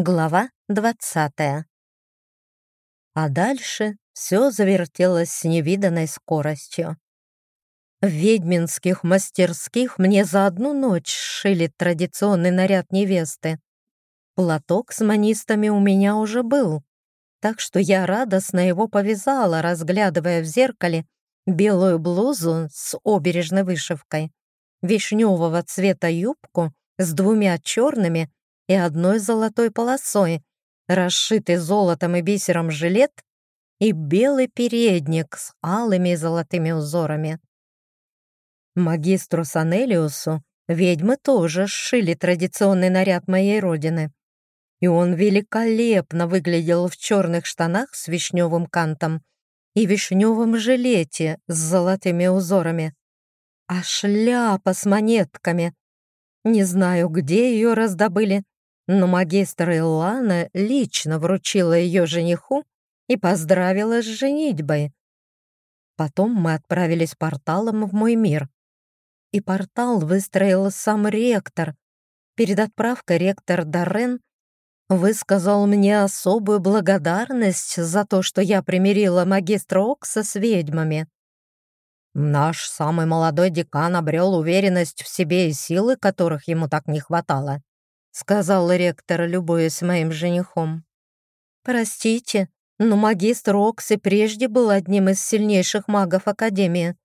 Глава двадцатая. А дальше все завертелось с невиданной скоростью. В ведьминских мастерских мне за одну ночь сшили традиционный наряд невесты. Платок с манистами у меня уже был, так что я радостно его повязала, разглядывая в зеркале белую блузу с обережной вышивкой, вишневого цвета юбку с двумя черными и одной золотой полосой, расшитый золотом и бисером жилет и белый передник с алыми и золотыми узорами. Магистру Санелиусу ведьмы тоже сшили традиционный наряд моей родины, и он великолепно выглядел в черных штанах с вишневым кантом и вишневом жилете с золотыми узорами. А шляпа с монетками. Не знаю, где ее раздобыли, но магистр Илана лично вручила ее жениху и поздравила с женитьбой. Потом мы отправились порталом в мой мир. И портал выстроил сам ректор. Перед отправкой ректор Даррен высказал мне особую благодарность за то, что я примирила магистра Окса с ведьмами. Наш самый молодой декан обрел уверенность в себе и силы, которых ему так не хватало сказал ректор, любуясь моим женихом. «Простите, но магистр Окси прежде был одним из сильнейших магов Академии»,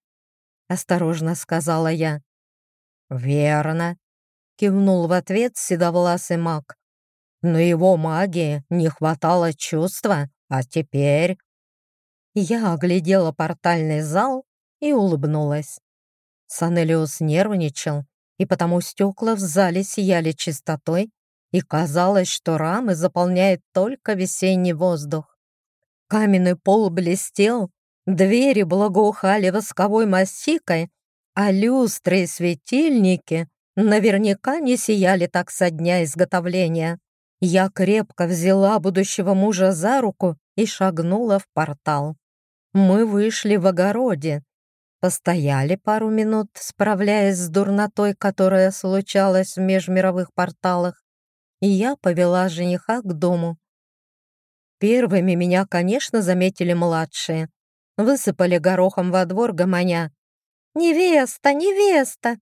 осторожно сказала я. «Верно», — кивнул в ответ седовласый маг. «Но его магии не хватало чувства, а теперь...» Я оглядела портальный зал и улыбнулась. Санелиус нервничал, и потому стекла в зале сияли чистотой, и казалось, что рамы заполняет только весенний воздух. Каменный пол блестел, двери благоухали восковой мастикой, а люстры и светильники наверняка не сияли так со дня изготовления. Я крепко взяла будущего мужа за руку и шагнула в портал. Мы вышли в огороде, Постояли пару минут, справляясь с дурнотой, которая случалась в межмировых порталах, и я повела жениха к дому. Первыми меня, конечно, заметили младшие. Высыпали горохом во двор гомоня. «Невеста! Невеста!»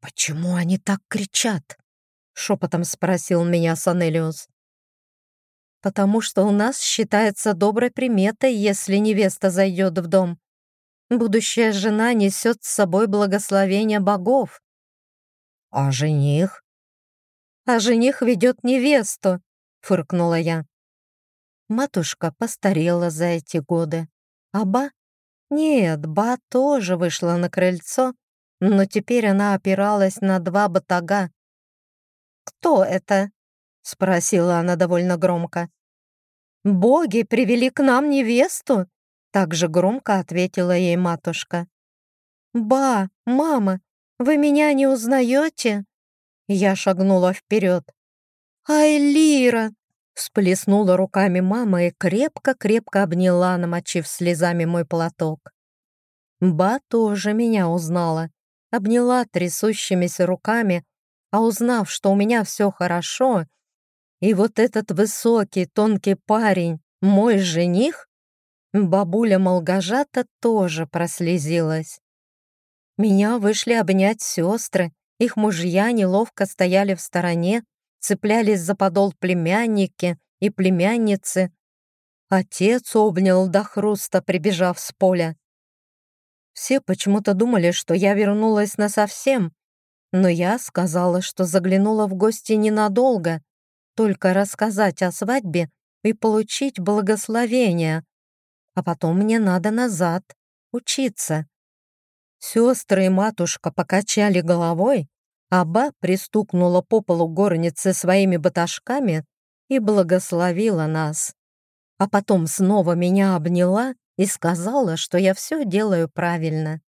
«Почему они так кричат?» — шепотом спросил меня Санелиус. «Потому что у нас считается доброй приметой, если невеста зайдет в дом», Будущая жена несет с собой благословение богов. А жених? А жених ведет невесту, фыркнула я. Матушка постарела за эти годы. А Ба? Нет, Ба тоже вышла на крыльцо, но теперь она опиралась на два батага. «Кто это?» — спросила она довольно громко. «Боги привели к нам невесту?» Также громко ответила ей матушка. «Ба, мама, вы меня не узнаете?» Я шагнула вперед. «Ай, Лира!» Всплеснула руками мама и крепко-крепко обняла, намочив слезами мой платок. Ба тоже меня узнала, обняла трясущимися руками, а узнав, что у меня все хорошо, и вот этот высокий, тонкий парень, мой жених, Бабуля Молгожата тоже прослезилась. Меня вышли обнять сестры, их мужья неловко стояли в стороне, цеплялись за подол племянники и племянницы. Отец обнял до хруста, прибежав с поля. Все почему-то думали, что я вернулась насовсем, но я сказала, что заглянула в гости ненадолго, только рассказать о свадьбе и получить благословение а потом мне надо назад, учиться. Сестры и матушка покачали головой, а Ба пристукнула по полу горницы своими баташками и благословила нас. А потом снова меня обняла и сказала, что я все делаю правильно.